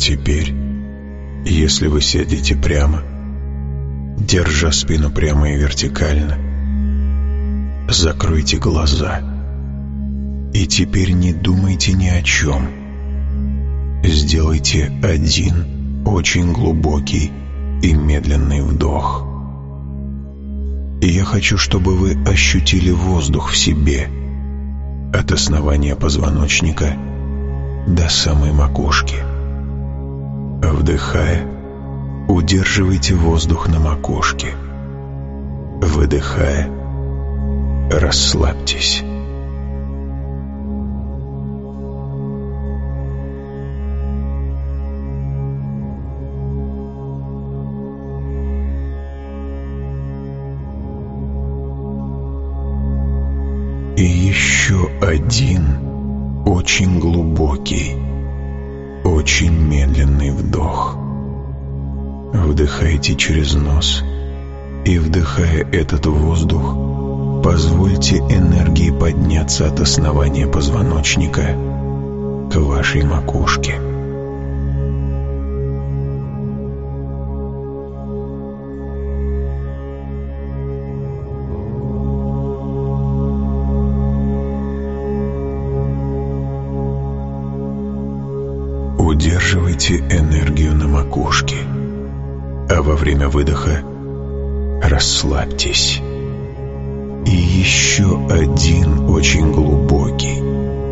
Теперь, если вы сядете прямо, держа спину прямо и вертикально, закройте глаза. И теперь не думайте ни о чем. Сделайте один очень глубокий и медленный вдох. И я хочу, чтобы вы ощутили воздух в себе от основания позвоночника до самой макушки. Вдыхая, удерживайте воздух на макушке. Выдыхая, расслабьтесь. И еще один очень глубокий, очень медленный вдох. Вдыхайте через нос и, вдыхая этот воздух, позвольте энергии подняться от основания позвоночника к вашей макушке. Удерживайте энергию на макушке, а во время выдоха расслабьтесь. И еще один очень глубокий,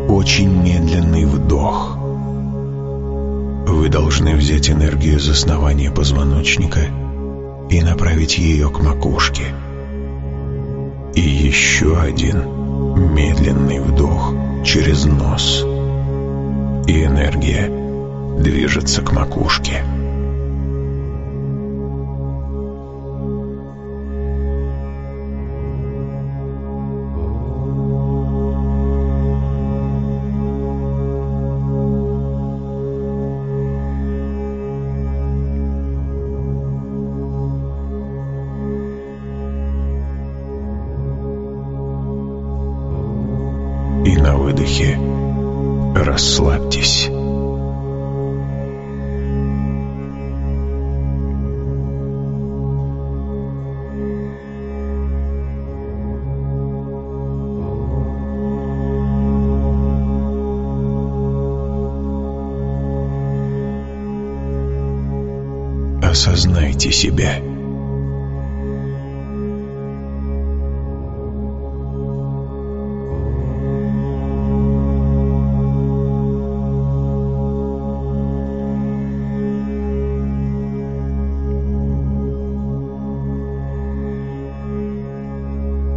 очень медленный вдох. Вы должны взять энергию из основания позвоночника и направить ее к макушке. И еще один медленный вдох через нос. И энергия движется к макушке. Себя.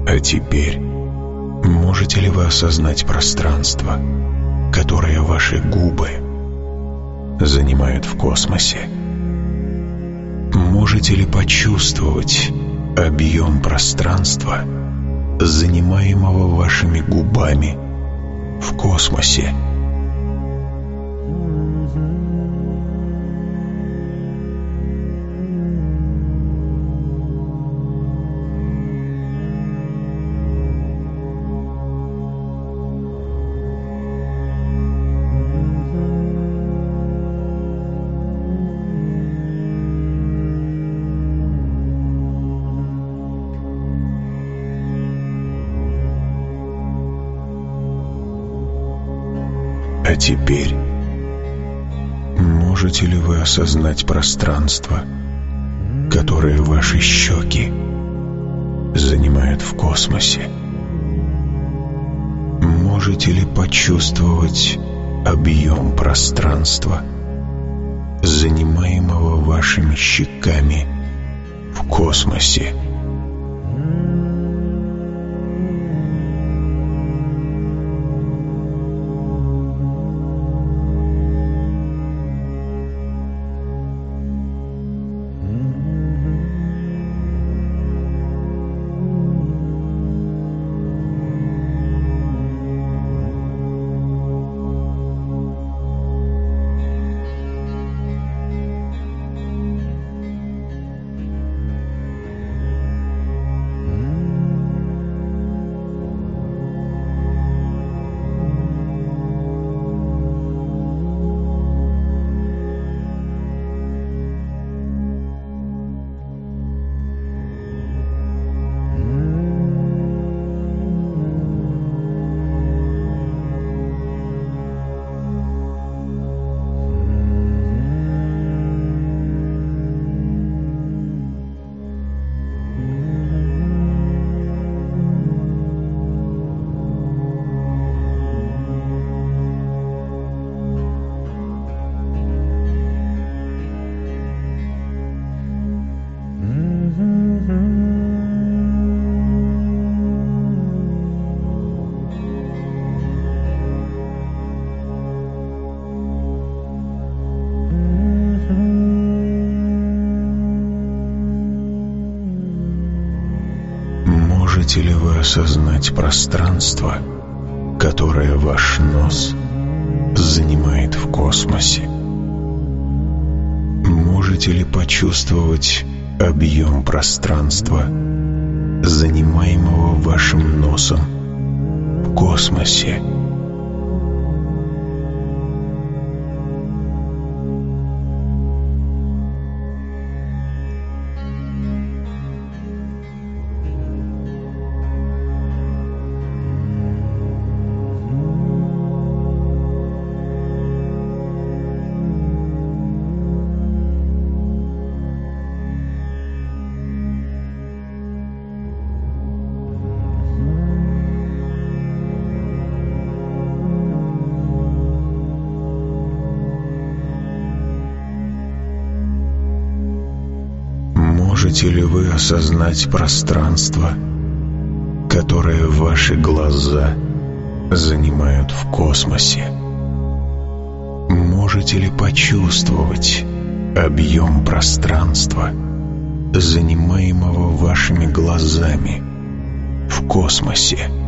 А теперь можете ли вы осознать пространство, которое ваши губы занимают в космосе? Можете ли почувствовать объем пространства, занимаемого вашими губами в космосе? Теперь можете ли вы осознать пространство, которое ваши щеки занимают в космосе? Можете ли почувствовать объем пространства, занимаемого вашими щеками в космосе? Можете ли вы осознать пространство, которое ваш нос занимает в космосе? Можете ли почувствовать объем пространства, занимаемого вашим носом в космосе? Можете ли вы осознать пространство, которое ваши глаза занимают в космосе? Можете ли почувствовать объем пространства, занимаемого вашими глазами в космосе?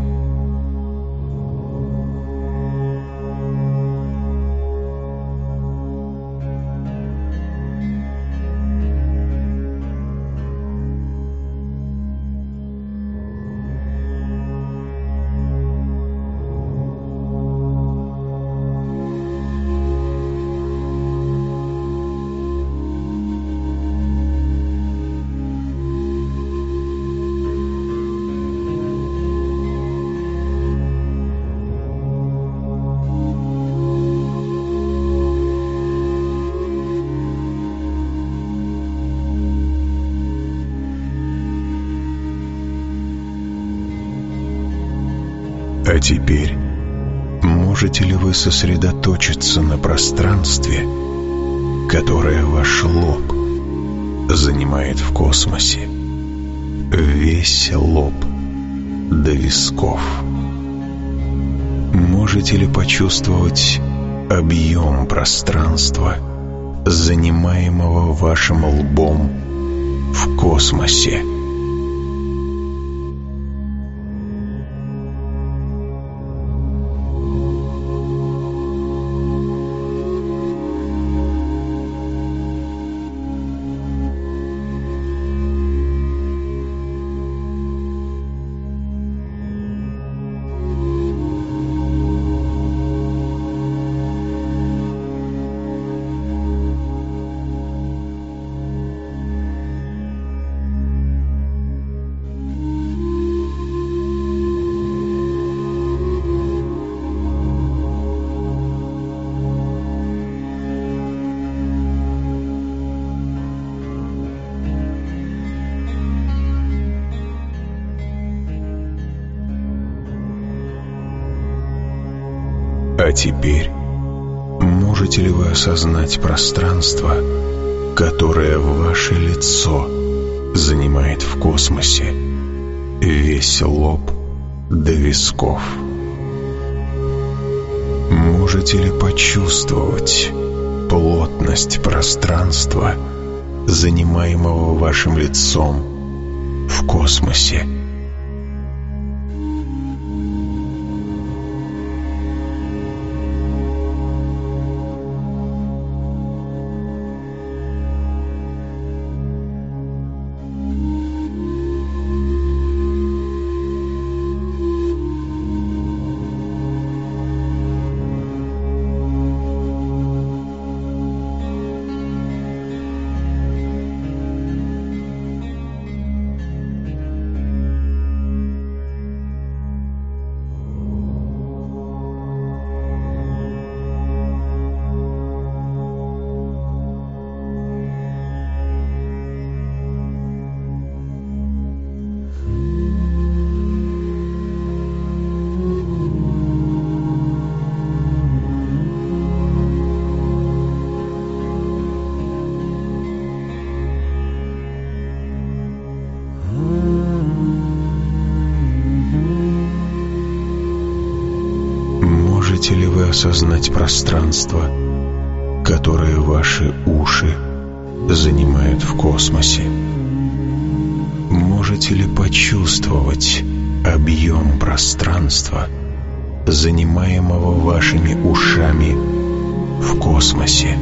Сосредоточиться на пространстве, которое ваш лоб занимает в космосе? Весь лоб до висков. Можете ли почувствовать объем пространства, занимаемого вашим лбом в космосе? А теперь можете ли вы осознать пространство, которое ваше лицо занимает в космосе, весь лоб до висков? Можете ли почувствовать плотность пространства, занимаемого вашим лицом в космосе? Осознать пространство, которое ваши уши занимают в космосе? Можете ли почувствовать объем пространства, занимаемого вашими ушами в космосе.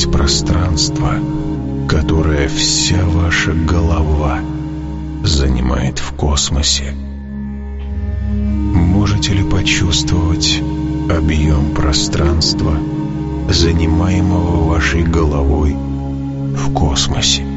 Осознать пространство, которое вся ваша голова занимает в космосе? Можете ли почувствовать объем пространства, занимаемого вашей головой в космосе?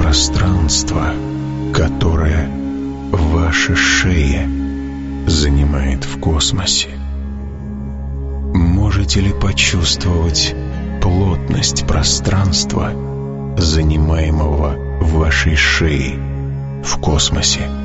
Пространство, которое ваша шея занимает в космосе? Можете ли почувствовать плотность пространства, занимаемого вашей шеей в космосе?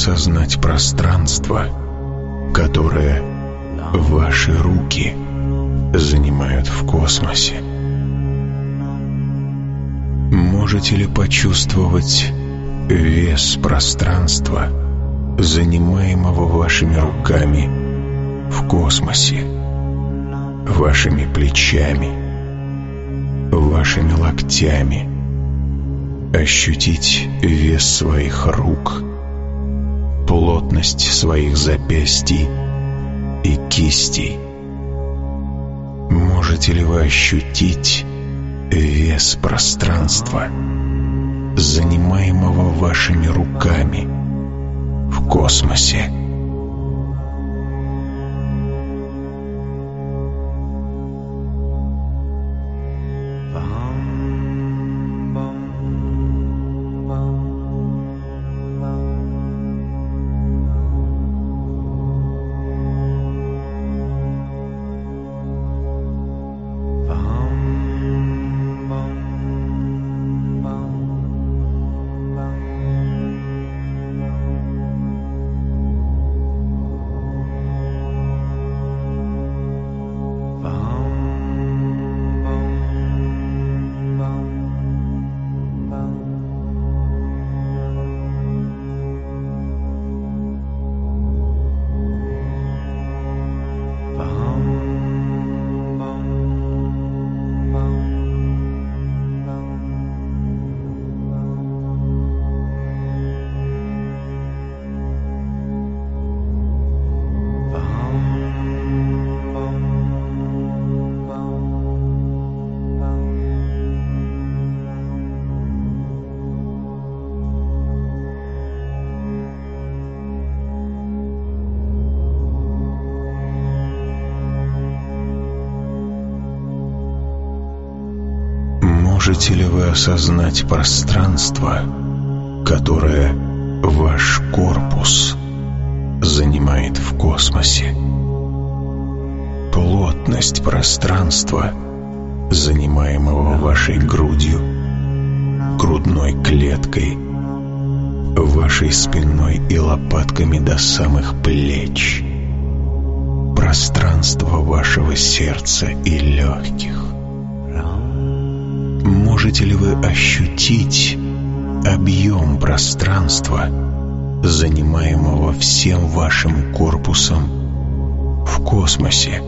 Осознать пространство, которое ваши руки занимают в космосе? Можете ли почувствовать вес пространства, занимаемого вашими руками в космосе, вашими плечами, вашими локтями, ощутить вес своих рук, плотность своих запястий и кистей. Можете ли вы ощутить вес пространства, занимаемого вашими руками в космосе? Можете ли вы осознать пространство, которое ваш корпус занимает в космосе? Плотность пространства, занимаемого вашей грудью, грудной клеткой, вашей спиной и лопатками до самых плеч, пространство вашего сердца и легких. Можете ли вы ощутить объем пространства, занимаемого всем вашим корпусом в космосе?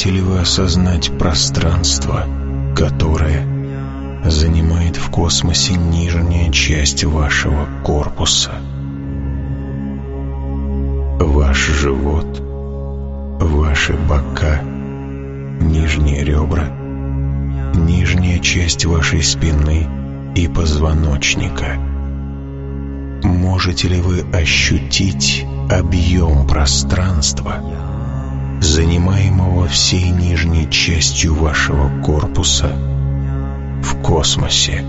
Можете ли вы осознать пространство, которое занимает в космосе нижняя часть вашего корпуса? Ваш живот, ваши бока, нижние ребра, нижняя часть вашей спины и позвоночника. Можете ли вы ощутить объем пространства, занимаемого всей нижней частью вашего корпуса в космосе.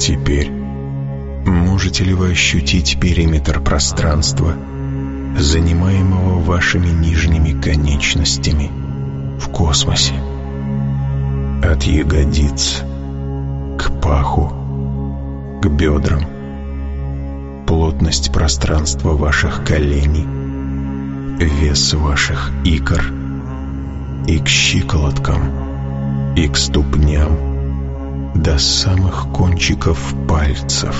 Теперь? Можете ли вы ощутить периметр пространства, занимаемого вашими нижними конечностями в космосе? От ягодиц к паху, к бедрам, плотность пространства ваших коленей, вес ваших икр и к щиколоткам, и к ступням, до самых кончиков пальцев,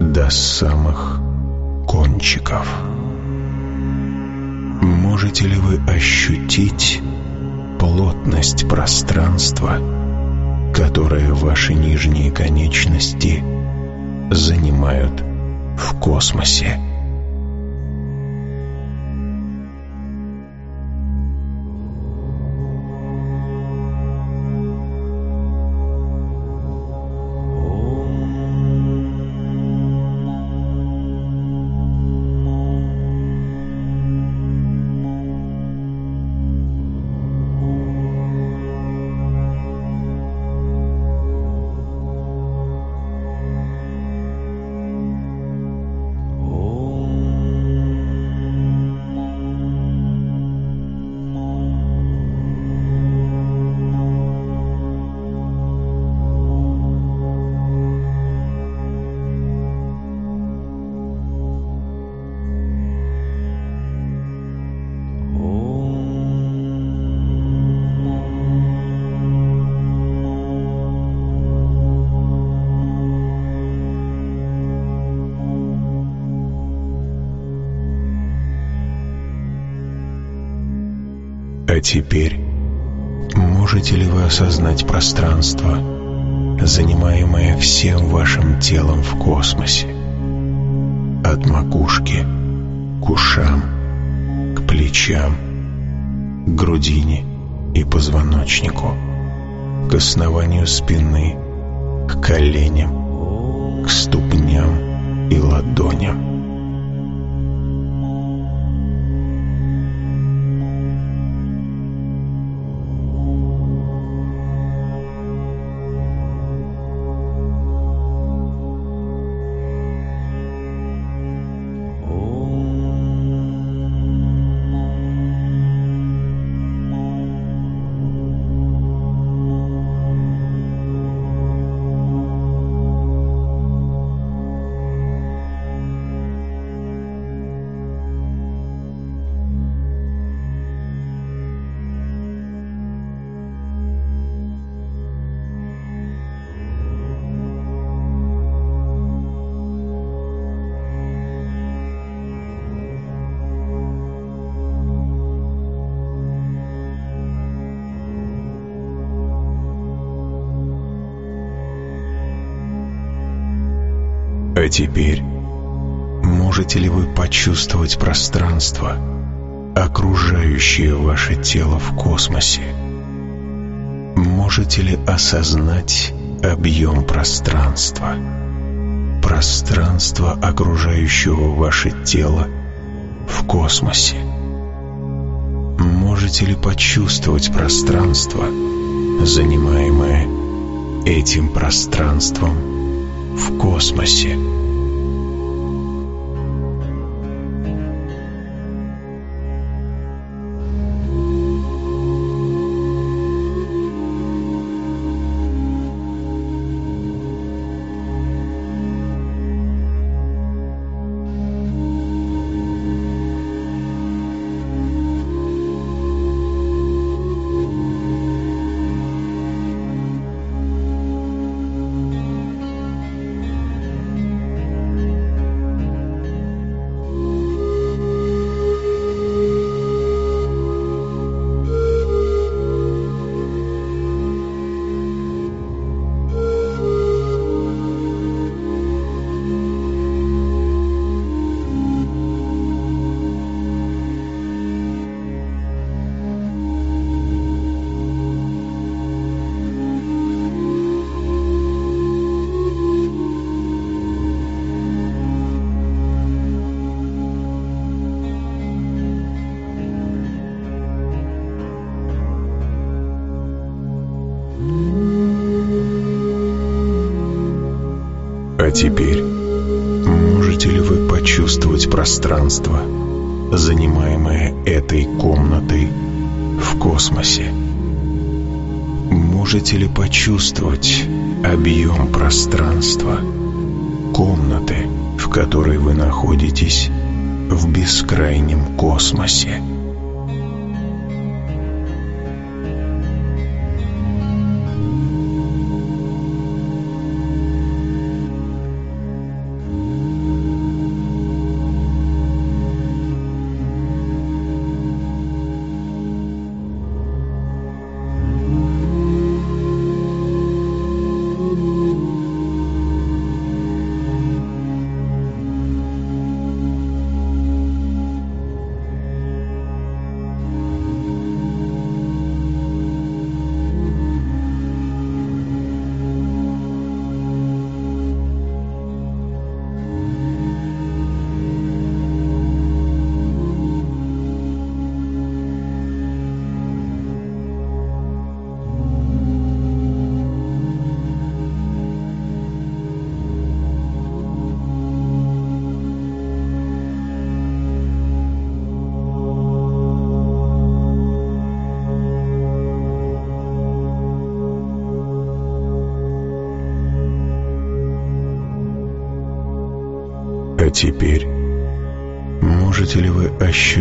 до самых кончиков. Можете ли вы ощутить плотность пространства, которое ваши нижние конечности занимают в космосе? Теперь можете ли вы осознать пространство, занимаемое всем вашим телом в космосе? От макушки к ушам, к плечам, к грудине и позвоночнику, к основанию спины, к коленям, к ступням и ладоням. А теперь можете ли вы почувствовать пространство, окружающее ваше тело в космосе? Можете ли осознать объем пространства? Пространство, окружающего ваше тело в космосе. Можете ли почувствовать пространство, занимаемое этим пространством в космосе. Занимаемое этой комнатой в космосе? Можете ли почувствовать объем пространства, комнаты, в которой вы находитесь в бескрайнем космосе?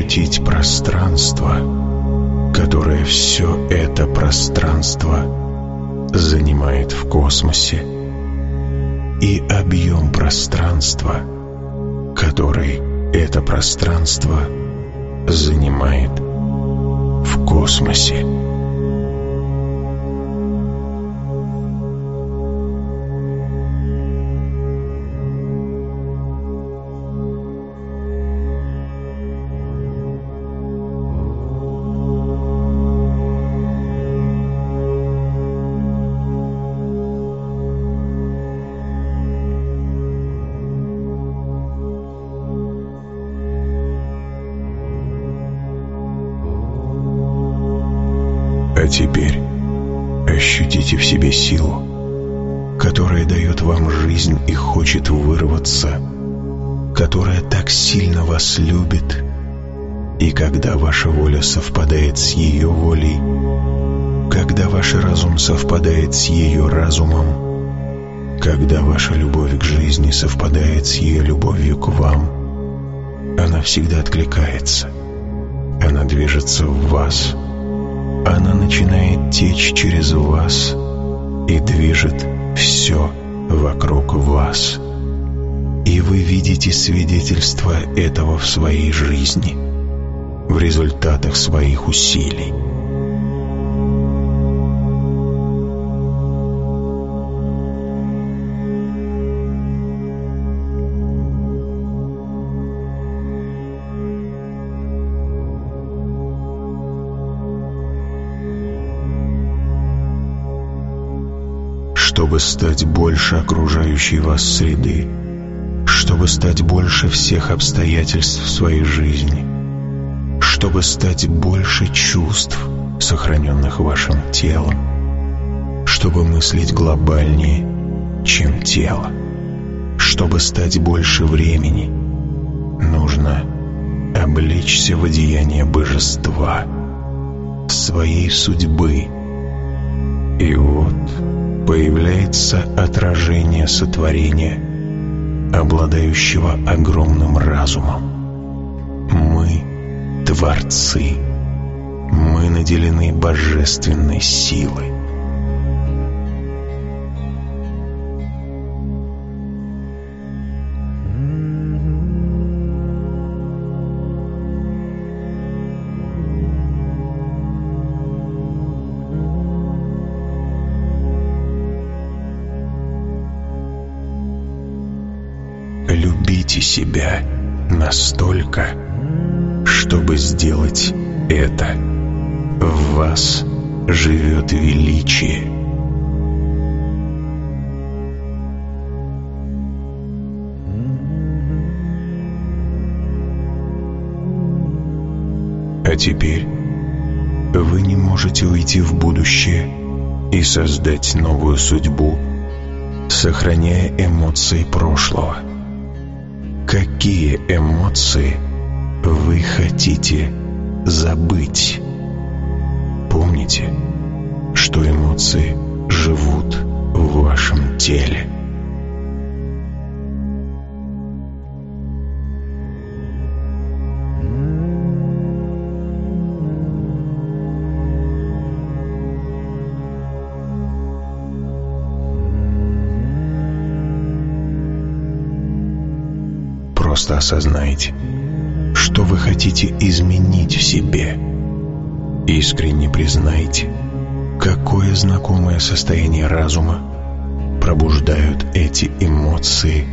Ощутить пространство, которое все это пространство занимает в космосе, и объем пространства, который это пространство занимает в космосе. Теперь ощутите в себе силу, которая дает вам жизнь и хочет вырваться, которая так сильно вас любит, и когда ваша воля совпадает с ее волей, когда ваш разум совпадает с ее разумом, когда ваша любовь к жизни совпадает с ее любовью к вам, она всегда откликается, она движется в вас – она начинает течь через вас и движет все вокруг вас. И вы видите свидетельство этого в своей жизни, в результатах своих усилий. Чтобы стать больше окружающей вас среды, чтобы стать больше всех обстоятельств в своей жизни, чтобы стать больше чувств, сохраненных вашим телом, чтобы мыслить глобальнее, чем тело, чтобы стать больше времени, нужно облечься в одеяние божества, своей судьбы. И вот появляется отражение сотворения, обладающего огромным разумом. Мы — творцы. Мы наделены божественной силой. Настолько, чтобы сделать это. В вас живет величие. А теперь вы не можете уйти в будущее и создать новую судьбу, сохраняя эмоции прошлого – Какие эмоции вы хотите забыть? Помните, что эмоции живут в вашем теле. Просто осознайте, что вы хотите изменить в себе. Искренне признайте, какое знакомое состояние разума пробуждают эти эмоции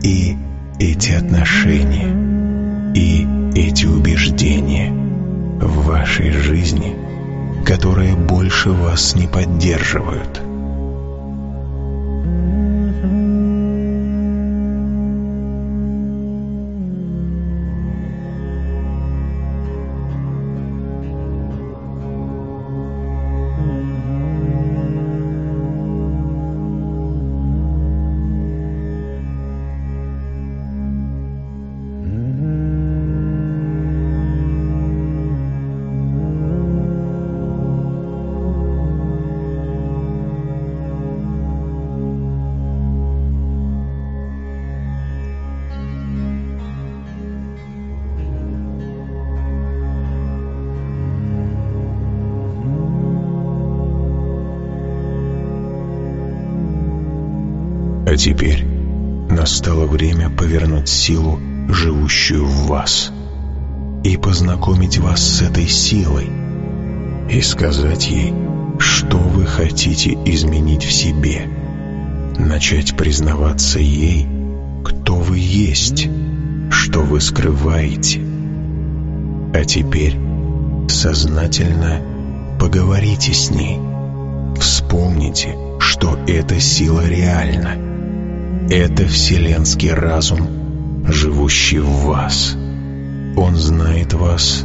и эти отношения и эти убеждения в вашей жизни, которые больше вас не поддерживают. А теперь настало время повернуть силу, живущую в вас, и познакомить вас с этой силой, и сказать ей, что вы хотите изменить в себе. Начать признаваться ей, кто вы есть, что вы скрываете. А теперь сознательно поговорите с ней. Вспомните, что эта сила реальна. Это вселенский разум, живущий в вас. Он знает вас,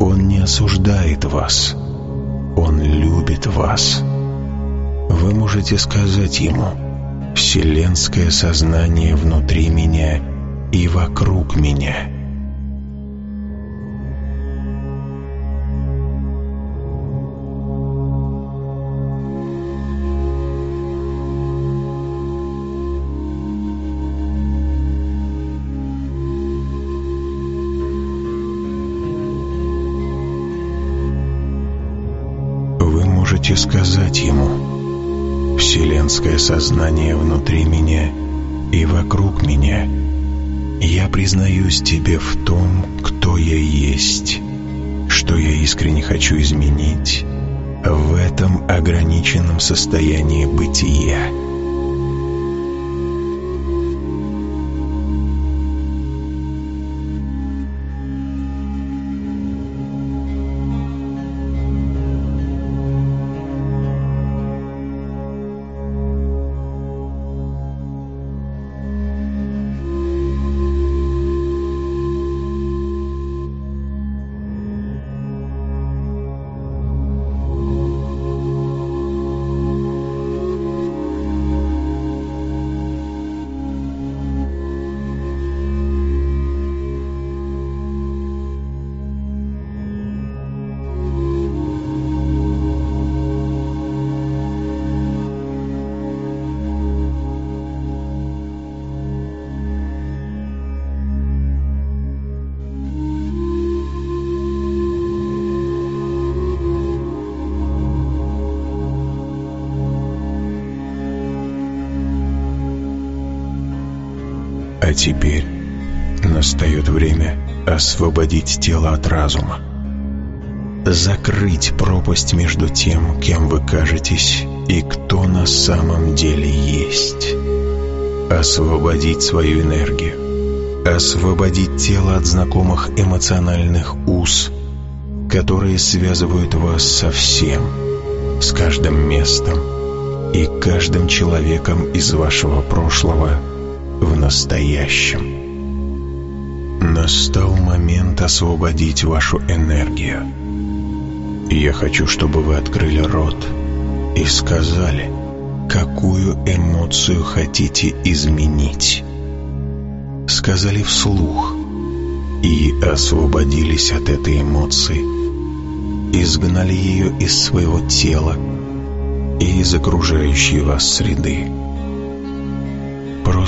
он не осуждает вас, он любит вас. Вы можете сказать ему «Вселенское сознание внутри меня и вокруг меня». Сознание внутри меня и вокруг меня. Я признаюсь тебе в том, кто я есть, что я искренне хочу изменить в этом ограниченном состоянии бытия». Теперь настает время освободить тело от разума. Закрыть пропасть между тем, кем вы кажетесь, и кто на самом деле есть. Освободить свою энергию. Освободить тело от знакомых эмоциональных уз, которые связывают вас со всем, с каждым местом и каждым человеком из вашего прошлого – в настоящем. Настал момент освободить вашу энергию. Я хочу, чтобы вы открыли рот и сказали, какую эмоцию хотите изменить. Сказали вслух и освободились от этой эмоции, изгнали ее из своего тела и из окружающей вас среды.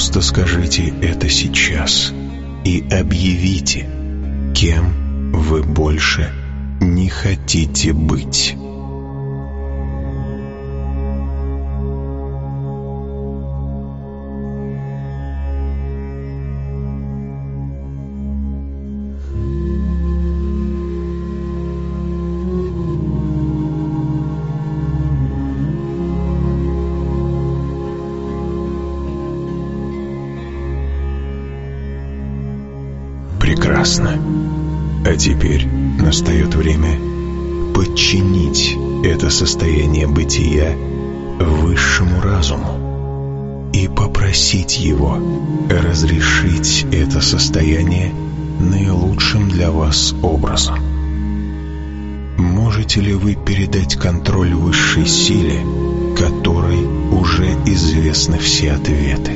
Просто скажите это сейчас и объявите, кем вы больше не хотите быть. Для вас образом. Можете ли вы передать контроль высшей силе, которой уже известны все ответы?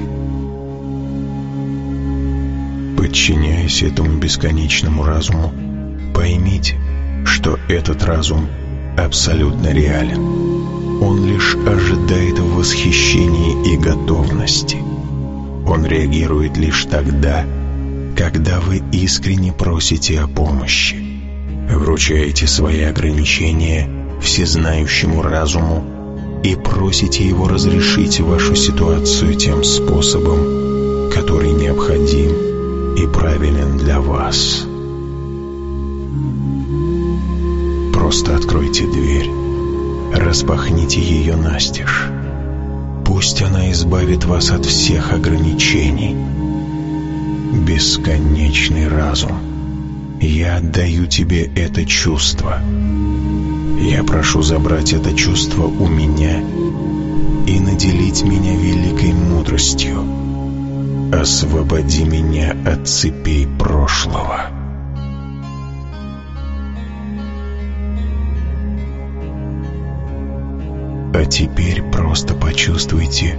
Подчиняясь этому бесконечному разуму, поймите, что этот разум абсолютно реален. Он лишь ожидает в восхищении и готовности. Он реагирует лишь тогда, когда вы искренне просите о помощи. Вручаете свои ограничения всезнающему разуму и просите его разрешить вашу ситуацию тем способом, который необходим и правилен для вас. Просто откройте дверь, распахните ее настежь. Пусть она избавит вас от всех ограничений. Бесконечный разум. Я отдаю тебе это чувство. Я прошу забрать это чувство у меня и наделить меня великой мудростью. Освободи меня от цепей прошлого. А теперь просто почувствуйте,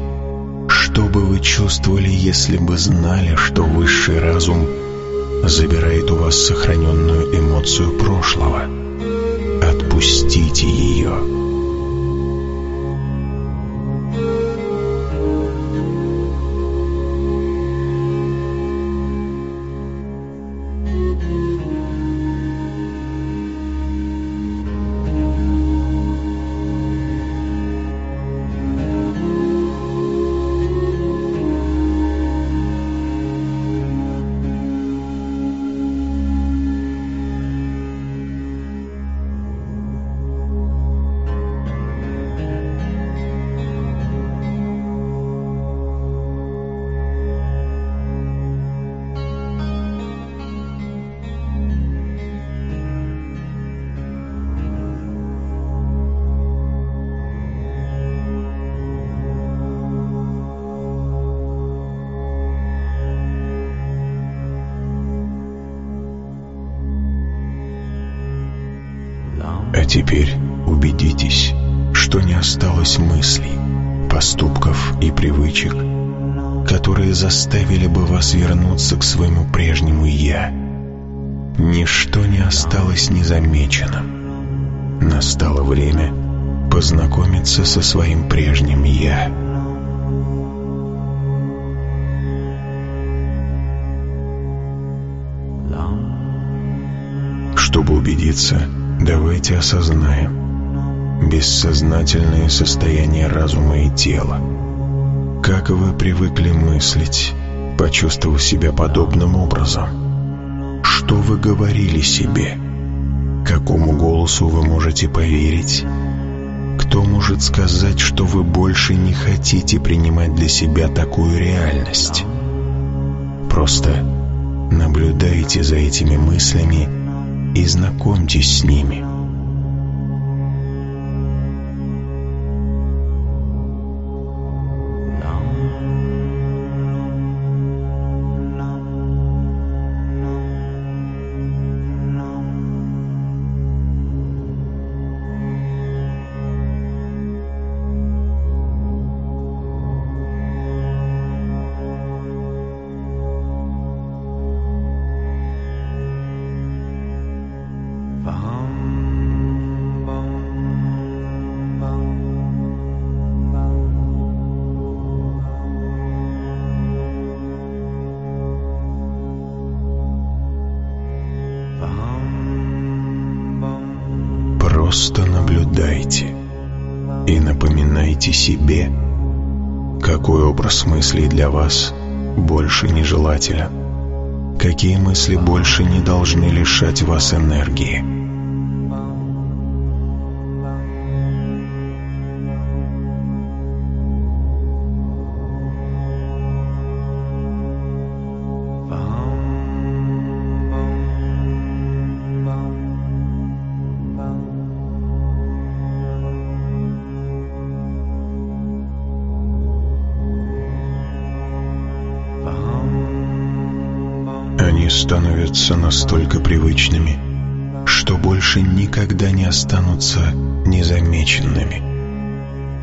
что бы вы чувствовали, если бы знали, что высший разум забирает у вас сохраненную эмоцию прошлого. Отпустите ее. Познакомиться со своим прежним «я». Чтобы убедиться, Давайте осознаем бессознательное состояние разума и тела. Как вы привыкли мыслить, почувствовав себя подобным образом? Что вы говорили себе? Какому голосу вы можете поверить? Кто может сказать, что вы больше не хотите принимать для себя такую реальность? Просто наблюдайте за этими мыслями и знакомьтесь с ними. Образ мыслей для вас больше нежелателен, какие мысли больше не должны лишать вас энергии. Становятся настолько привычными, что больше никогда не останутся незамеченными.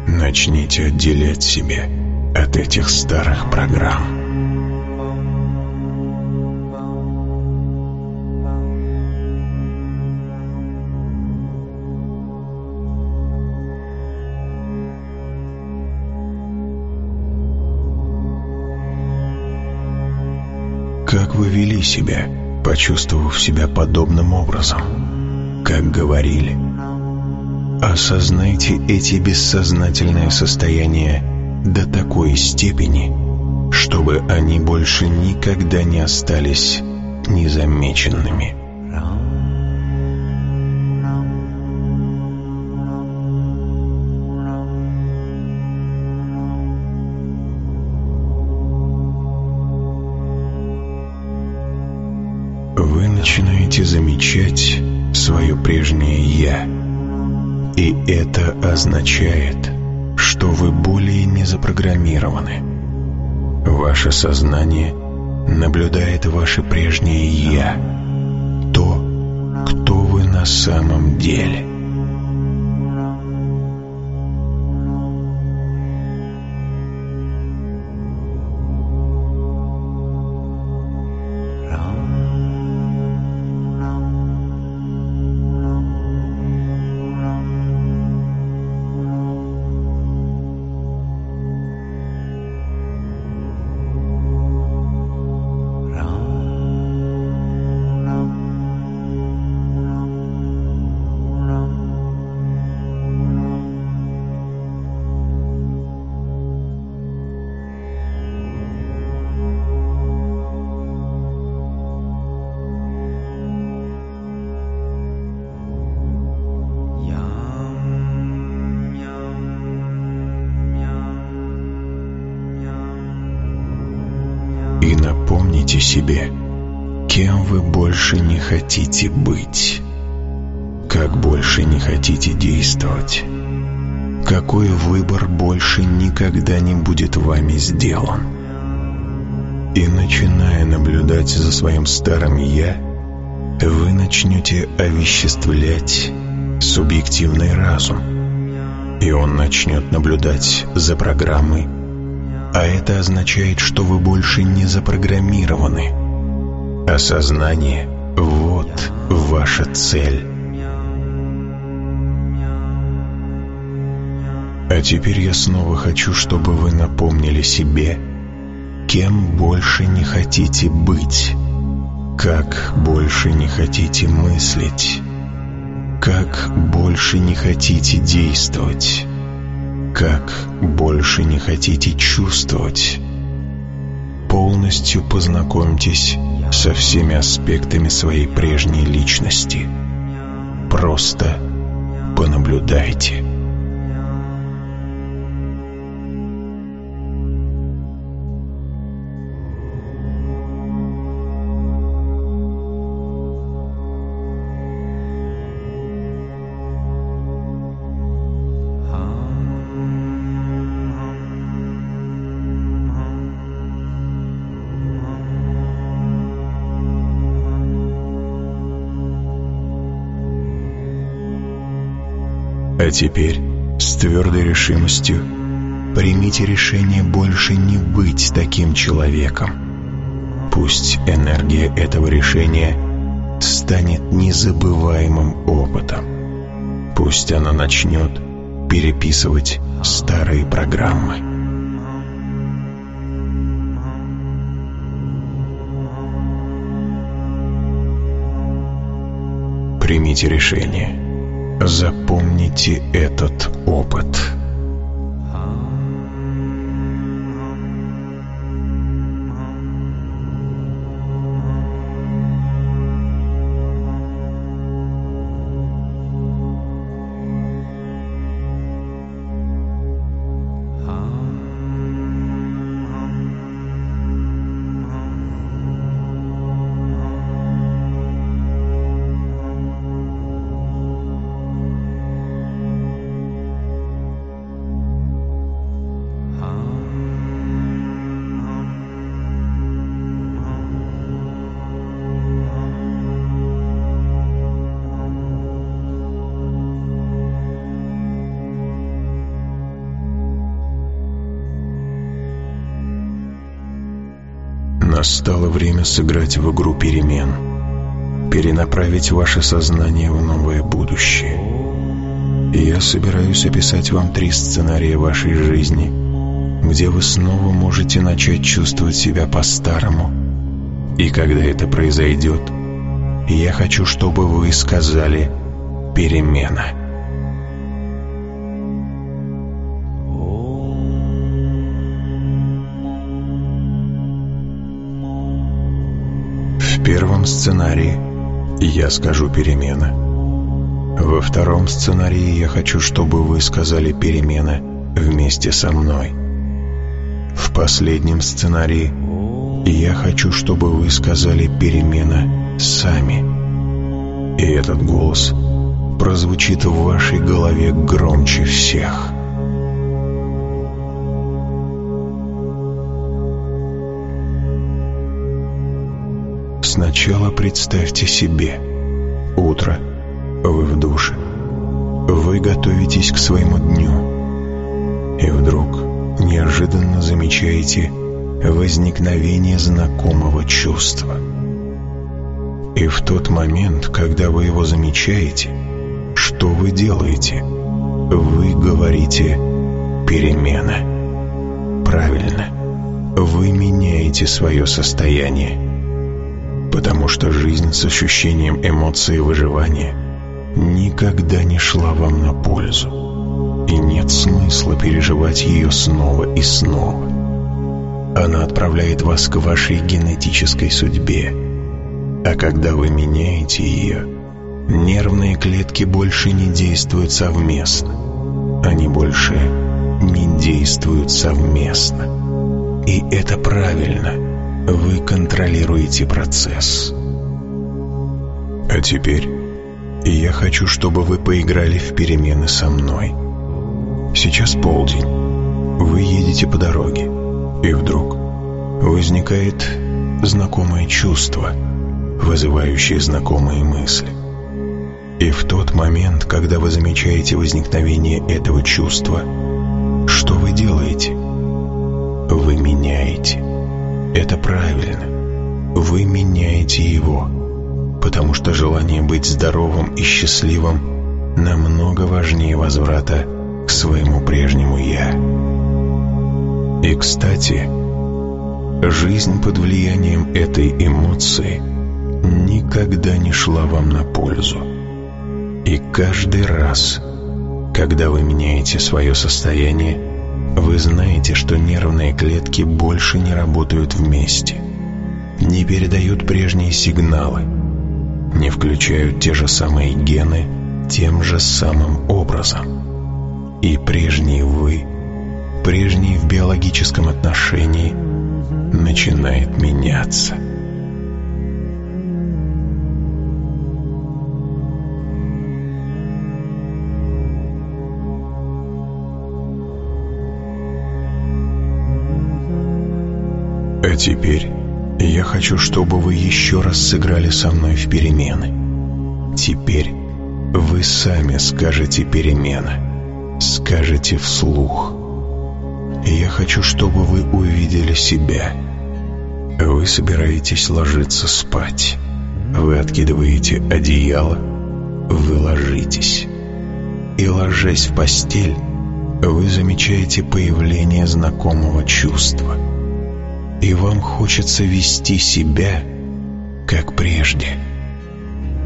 Начните отделять себя от этих старых программ. Как вы вели себя, почувствовав себя подобным образом? Как говорили? Осознайте эти бессознательные состояния до такой степени, чтобы они больше никогда не остались незамеченными. Начинаете замечать свое прежнее «я». И это означает, что вы более не запрограммированы. Ваше сознание наблюдает ваше прежнее «я», то, кто вы на самом деле. Хотите быть, как больше не хотите действовать, какой выбор больше никогда не будет вами сделан. И начиная наблюдать за своим старым «я», вы начнете овеществлять субъективный разум, и он начнет наблюдать за программой, а это означает, что вы больше не запрограммированы. Осознание — вот ваша цель. А теперь я снова хочу, чтобы вы напомнили себе, кем больше не хотите быть, как больше не хотите мыслить, как больше не хотите действовать как больше не хотите чувствовать. Полностью познакомьтесь со всеми аспектами своей прежней личности. Просто понаблюдайте. Теперь с твердой решимостью примите решение больше не быть таким человеком. Пусть энергия этого решения станет незабываемым опытом. Пусть она начнет переписывать старые программы. Примите решение. Запомните этот опыт. Настало время сыграть в игру перемен, перенаправить ваше сознание в новое будущее. И я собираюсь описать вам три сценария вашей жизни, где вы снова можете начать чувствовать себя по-старому. И когда это произойдет, я хочу, чтобы вы сказали «перемена». Первом сценарии я скажу «перемена». Во втором сценарии я хочу, чтобы вы сказали «перемена» вместе со мной. В последнем сценарии я хочу, чтобы вы сказали «перемена» сами. И этот голос прозвучит в вашей голове громче всех. Сначала представьте себе утро, вы в душе, вы готовитесь к своему дню, и вдруг неожиданно замечаете возникновение знакомого чувства. И в тот момент, когда вы его замечаете, что вы делаете? Вы говорите «перемена». Правильно. Вы меняете свое состояние. Потому что жизнь с ощущением эмоции выживания никогда не шла вам на пользу. И нет смысла переживать ее снова и снова. Она отправляет вас к вашей генетической судьбе. А когда вы меняете ее, нервные клетки больше не действуют совместно. Они больше не действуют совместно. И это правильно. Вы контролируете процесс. А теперь я хочу, чтобы вы поиграли в перемены со мной. Сейчас полдень. Вы едете по дороге. И вдруг возникает знакомое чувство, вызывающее знакомые мысли. И в тот момент, когда вы замечаете возникновение этого чувства, что Это правильно. Вы меняете его, потому что желание быть здоровым и счастливым намного важнее возврата к своему прежнему «я». И, кстати, жизнь под влиянием этой эмоции никогда не шла вам на пользу. И каждый раз, когда вы меняете свое состояние, вы знаете, что нервные клетки больше не работают вместе, не передают прежние сигналы, не включают те же самые гены тем же самым образом. И прежний вы прежний в биологическом отношении начинает меняться. А теперь я хочу, чтобы вы еще раз сыграли со мной в перемены. Теперь вы сами скажете перемена, скажете вслух – я хочу, чтобы вы увидели себя. Вы собираетесь ложиться спать. Вы откидываете одеяло, вы ложитесь. И ложась в постель, вы замечаете появление знакомого чувства. И вам хочется вести себя, как прежде.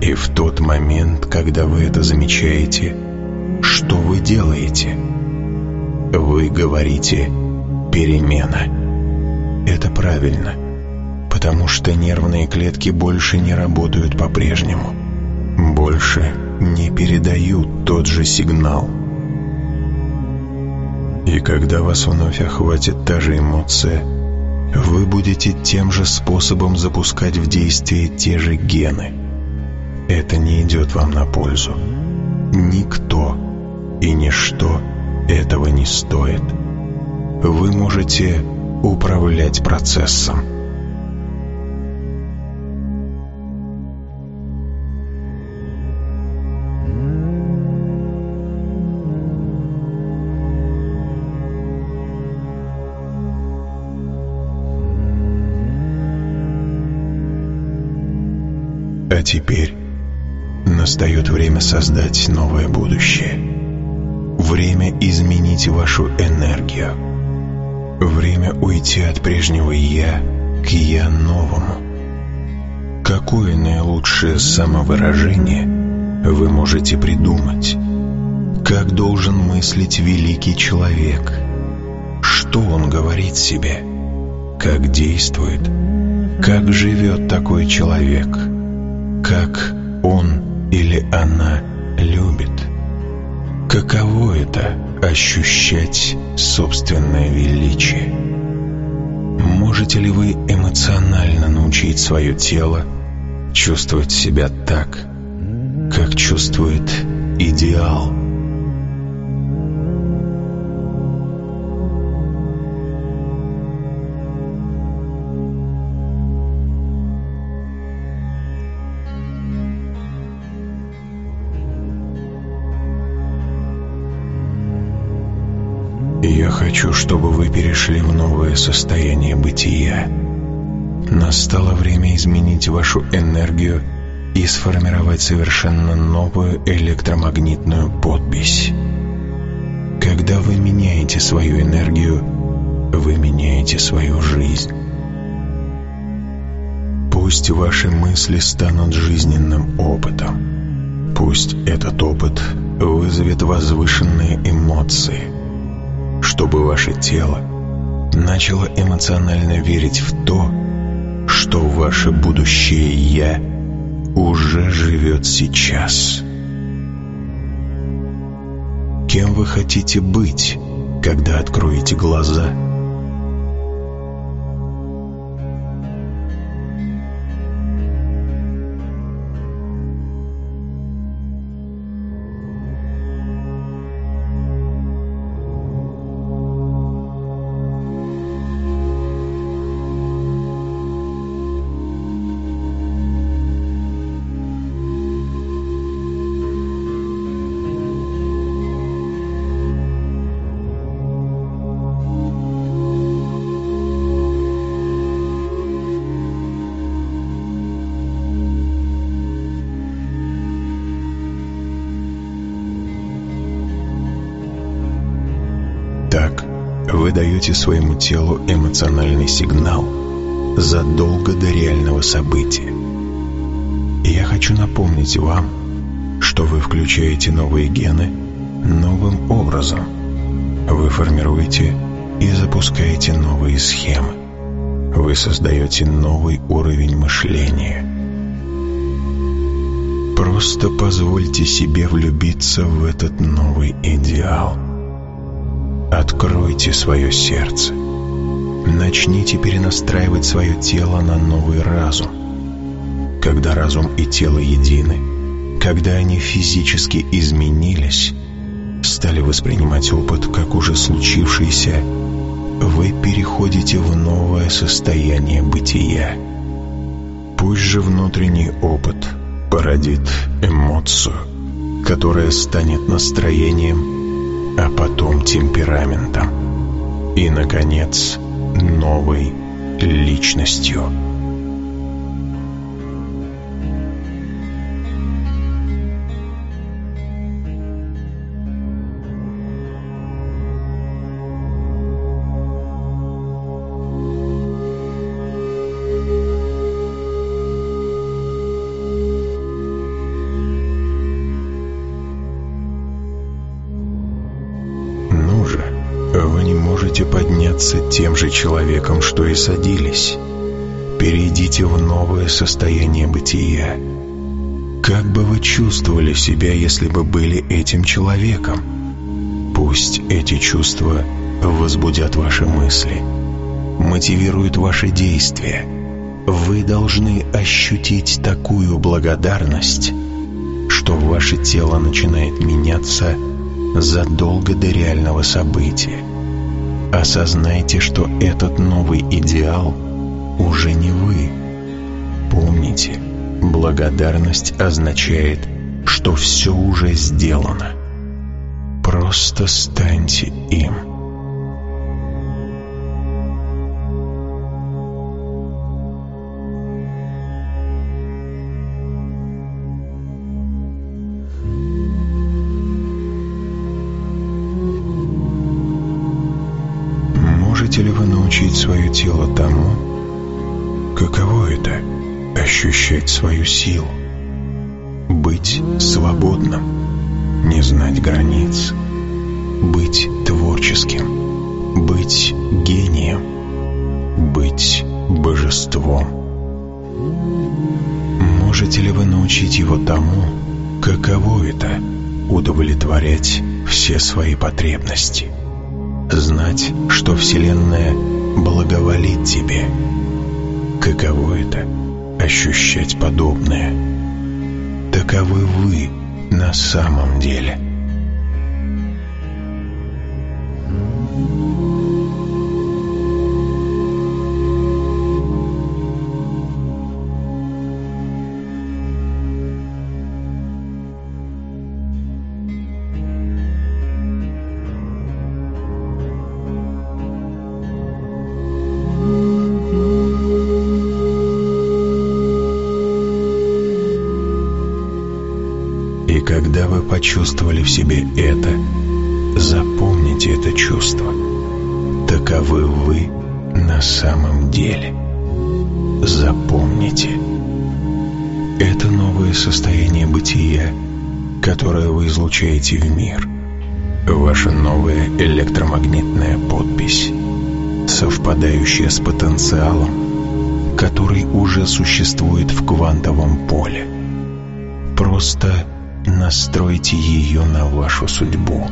И в тот момент, когда вы это замечаете, что вы делаете – вы говорите «перемена». Это правильно, потому что нервные клетки больше не работают по-прежнему. Больше не передают тот же сигнал. И когда вас вновь охватит та же эмоция, вы будете тем же способом запускать в действие те же гены. Это не идет вам на пользу. Никто и ничто этого не стоит. Вы можете управлять процессом. Теперь настает время создать новое будущее. Время изменить вашу энергию. Время уйти от прежнего «я» к «я» новому. Какое наилучшее самовыражение вы можете придумать? Как должен мыслить великий человек? Что он говорит себе? Как действует? Как живет такой человек? Как он или она любит? Каково это — ощущать собственное величие? Можете ли вы эмоционально научить свое тело чувствовать себя так, как чувствует идеал? Хочу, чтобы вы перешли в новое состояние бытия. Настало время изменить вашу энергию и сформировать совершенно новую электромагнитную подпись. Когда вы меняете свою энергию, вы меняете свою жизнь. Пусть ваши мысли станут жизненным опытом. Пусть этот опыт вызовет возвышенные эмоции – чтобы ваше тело начало эмоционально верить в то, что ваше будущее «Я» уже живет сейчас. Кем вы хотите быть, когда откроете глаза – даете своему телу эмоциональный сигнал задолго до реального события. И я хочу напомнить вам, что вы включаете новые гены новым образом. Вы формируете и запускаете новые схемы. Вы создаете новый уровень мышления. Просто позвольте себе влюбиться в этот новый идеал – Откройте свое сердце. Начните перенастраивать свое тело на новый разум. Когда разум и тело едины, когда они физически изменились, стали воспринимать опыт как уже случившийся, вы переходите в новое состояние бытия. Пусть же внутренний опыт породит эмоцию, которая станет настроением а потом темпераментом и, наконец, новой личностью. Оставаться тем же человеком, что и садились. Перейдите в новое состояние бытия. Как бы вы чувствовали себя, если бы были этим человеком? Пусть эти чувства возбудят ваши мысли, мотивируют ваши действия. Вы должны ощутить такую благодарность, что ваше тело начинает меняться задолго до реального события. Осознайте, что этот новый идеал уже не вы. Помните, благодарность означает, что все уже сделано. Просто станьте им. научить свое тело тому, каково это — ощущать свою силу, быть свободным, не знать границ, быть творческим, быть гением, быть божеством. Можете ли вы научить его тому, каково это — удовлетворять все свои потребности? Знать, что Вселенная благоволит тебе. Каково это — ощущать подобное? Таковы вы на самом деле — почувствовали в себе это, запомните это чувство. Таковы вы на самом деле. Запомните. Это новое состояние бытия, которое вы излучаете в мир. Ваша новая электромагнитная подпись, совпадающая с потенциалом, который уже существует в квантовом поле. Просто настройте ее на вашу судьбу.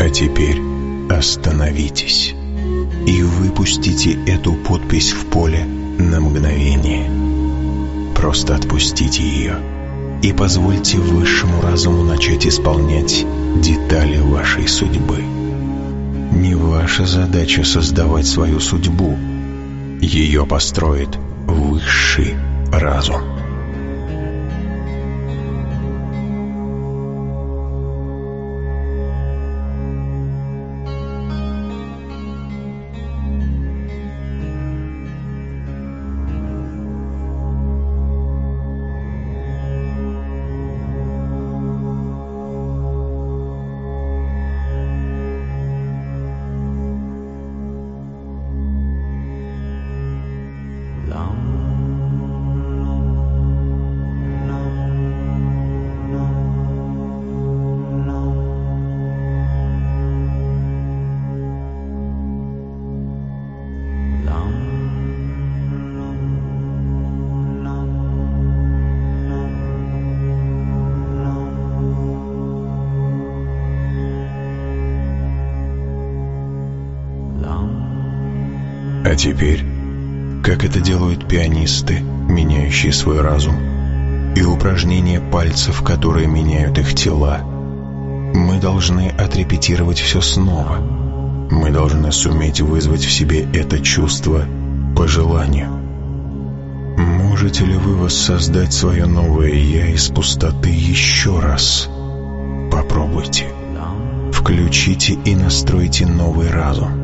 А теперь остановитесь и выпустите эту подпись в поле на мгновение. Просто отпустите ее и позвольте высшему разуму начать исполнять детали вашей судьбы. Не ваша задача создавать свою судьбу. Ее построит высший разум. А теперь, как это делают пианисты, меняющие свой разум, и упражнения пальцев, которые меняют их тела, мы должны отрепетировать все снова. Мы должны суметь вызвать в себе это чувство по желанию. Можете ли вы воссоздать свое новое «я» из пустоты еще раз? Попробуйте. Включите и настройте новый разум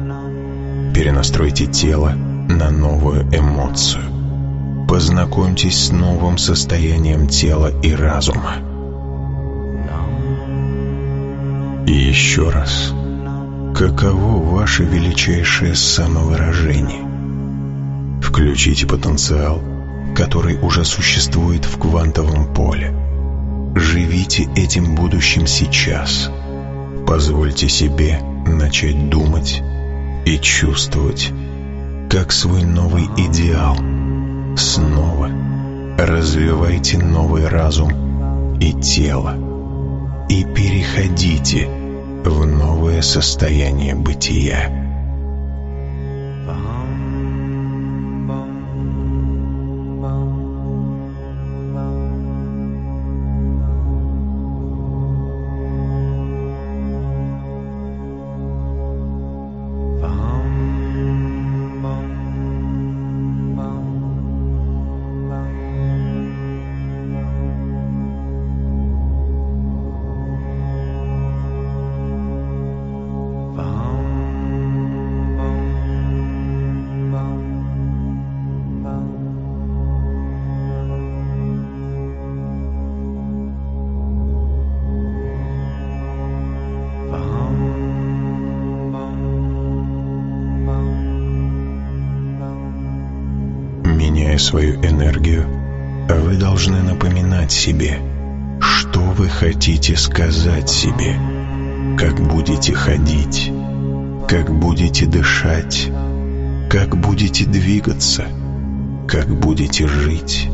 перенастройте тело на новую эмоцию. Познакомьтесь с новым состоянием тела и разума. И еще раз, каково ваше величайшее самовыражение? Включите потенциал, который уже существует в квантовом поле. Живите этим будущим сейчас. Позвольте себе начать думать и чувствовать, как свой новый идеал. Снова развивайте новый разум и тело и переходите в новое состояние бытия. Энергию, вы должны напоминать себе – Что вы хотите сказать себе? Как будете ходить? Как будете дышать? Как будете двигаться? Как будете жить?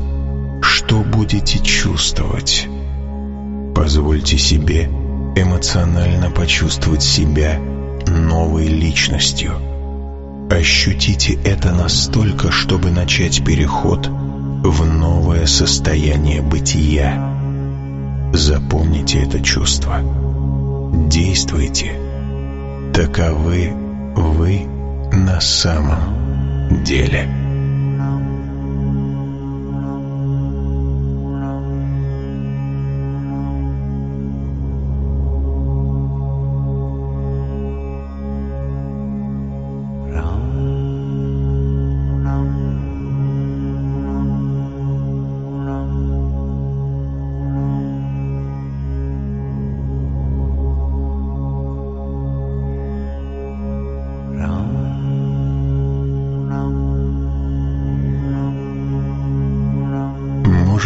Что будете чувствовать? Позвольте себе эмоционально почувствовать себя новой личностью. Ощутите это настолько, чтобы начать переход в новое состояние бытия. Запомните это чувство. Действуйте. Таковы вы на самом деле.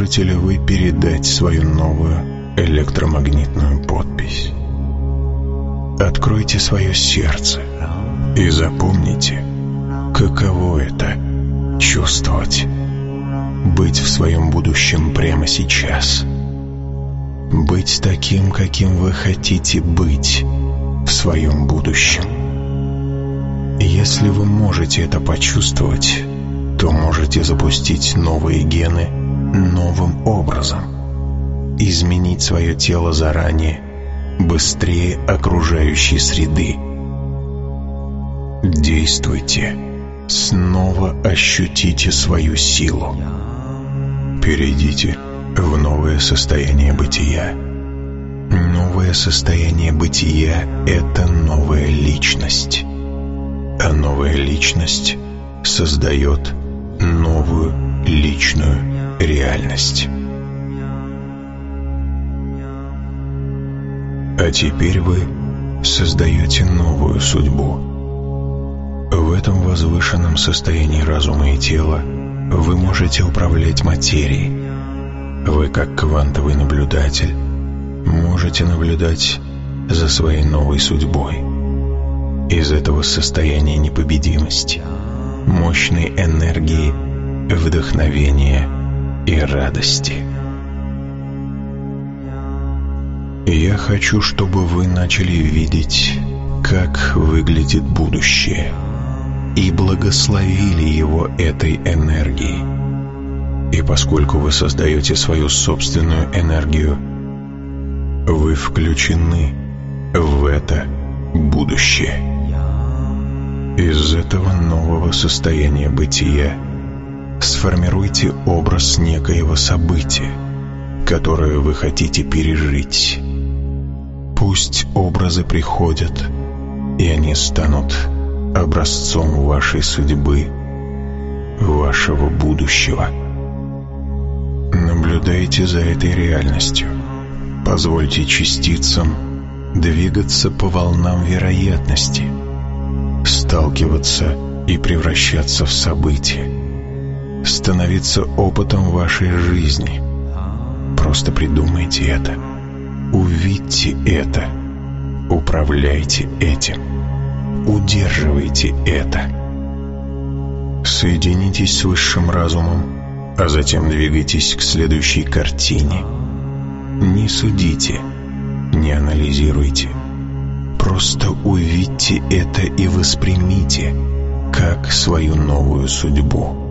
Можете ли вы передать свою новую электромагнитную подпись? Откройте свое сердце и запомните, каково это — чувствовать, быть в своем будущем прямо сейчас, быть таким, каким вы хотите быть в своем будущем. Если вы можете это почувствовать, то можете запустить новые гены — новым образом, изменить свое тело заранее, быстрее окружающей среды. Действуйте, снова ощутите свою силу. Перейдите в новое состояние бытия. Новое состояние бытия — это новая личность. А новая личность создает новую личную реальность. А теперь вы создаете новую судьбу. В этом возвышенном состоянии разума и тела вы можете управлять материей. Вы, как квантовый наблюдатель, можете наблюдать за своей новой судьбой. Из этого состояния непобедимости, мощной энергии, вдохновения – и радости. Я хочу, чтобы вы начали видеть, как выглядит будущее, и благословили его этой энергией. И поскольку вы создаете свою собственную энергию, вы включены в это будущее. Из этого нового состояния бытия – Сформируйте образ некоего события, которое вы хотите пережить. Пусть образы приходят, и они станут образцом вашей судьбы, вашего будущего. Наблюдайте за этой реальностью. Позвольте частицам двигаться по волнам вероятности, сталкиваться и превращаться в события становиться опытом вашей жизни. Просто придумайте это. Увидьте это. Управляйте этим. Удерживайте это. Соединитесь с высшим разумом, а затем двигайтесь к следующей картине. Не судите, не анализируйте. Просто увидьте это и воспримите как свою новую судьбу.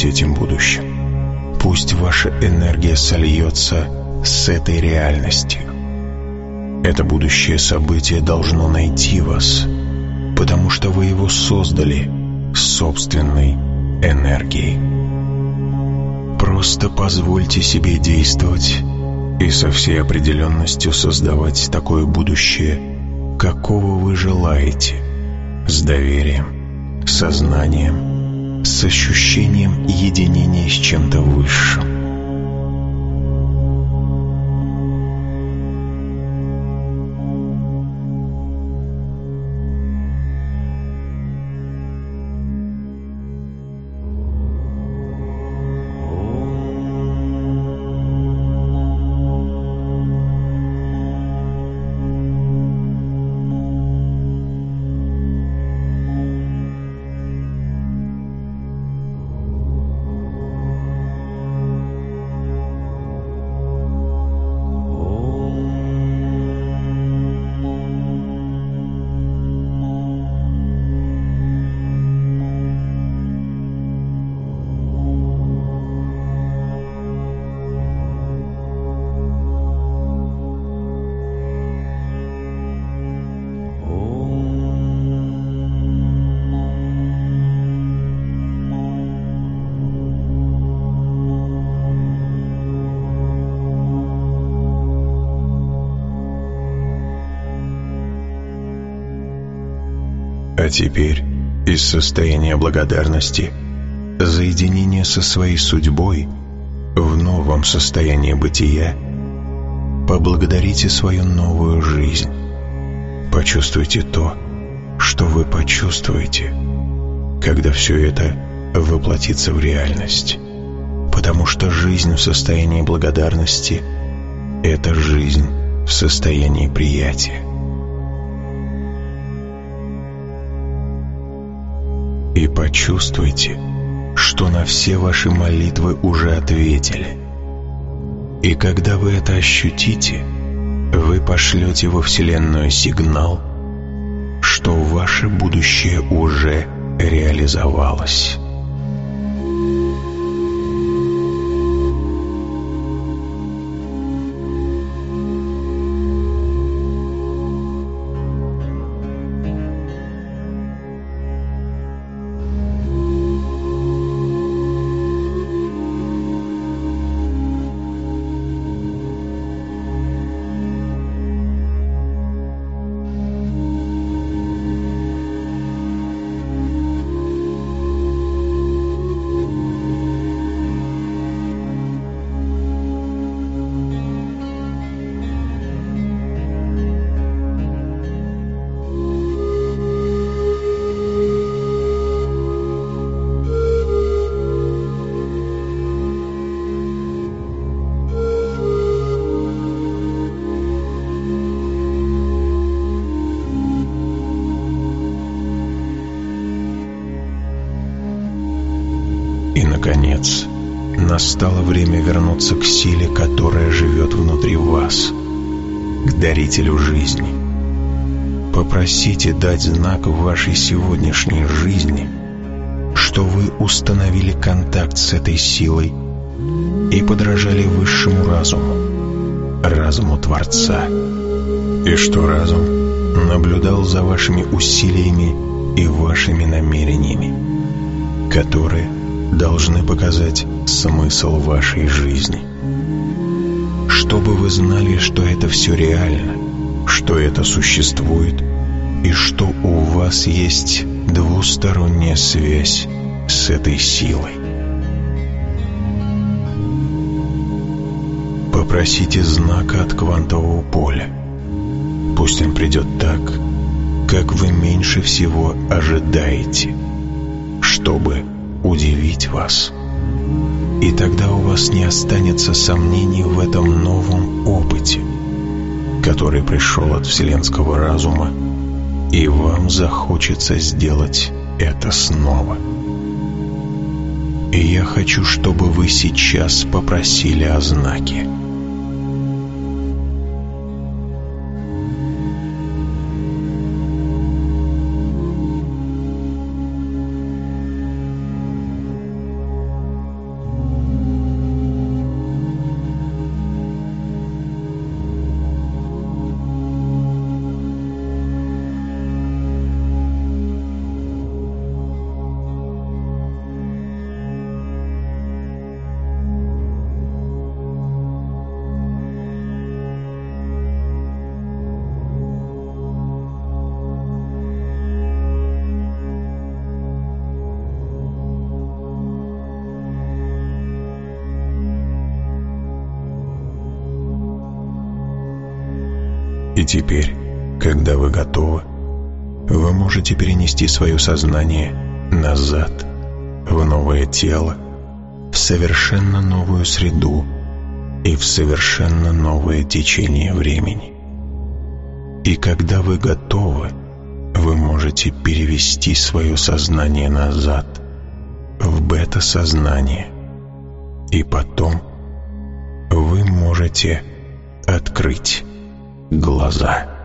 Живите этим будущим. Пусть ваша энергия сольется с этой реальностью. Это будущее событие должно найти вас, потому что вы его создали собственной энергией. Просто позвольте себе действовать и со всей определенностью создавать такое будущее, какого вы желаете, с доверием, сознанием, с ощущением единения с чем-то высшим. Теперь из состояния благодарности за единение со своей судьбой в новом состоянии бытия поблагодарите свою новую жизнь. Почувствуйте то, что вы почувствуете, когда все это воплотится в реальность. Потому что жизнь в состоянии благодарности – это жизнь в состоянии приятия. И почувствуйте, что на все ваши молитвы уже ответили. И когда вы это ощутите, вы пошлете во Вселенную сигнал, что ваше будущее уже реализовалось. Настало время вернуться к силе, которая живет внутри вас, к дарителю жизни. Попросите дать знак в вашей сегодняшней жизни, что вы установили контакт с этой силой и подражали высшему разуму, разуму Творца, и что разум наблюдал за вашими усилиями и вашими намерениями, которые должны показать смысл вашей жизни. Чтобы вы знали, что это все реально, что это существует, и что у вас есть двусторонняя связь с этой силой. Попросите знака от квантового поля. Пусть он придет так, как вы меньше всего ожидаете, чтобы удивить вас. И тогда у вас не останется сомнений в этом новом опыте, который пришел от вселенского разума, и вам захочется сделать это снова. И я хочу, чтобы вы сейчас попросили о знаке. И теперь, когда вы готовы, вы можете перенести свое сознание назад, в новое тело, в совершенно новую среду и в совершенно новое течение времени. И когда вы готовы, вы можете перевести свое сознание назад, в бета-сознание, и потом вы можете открыть глаза.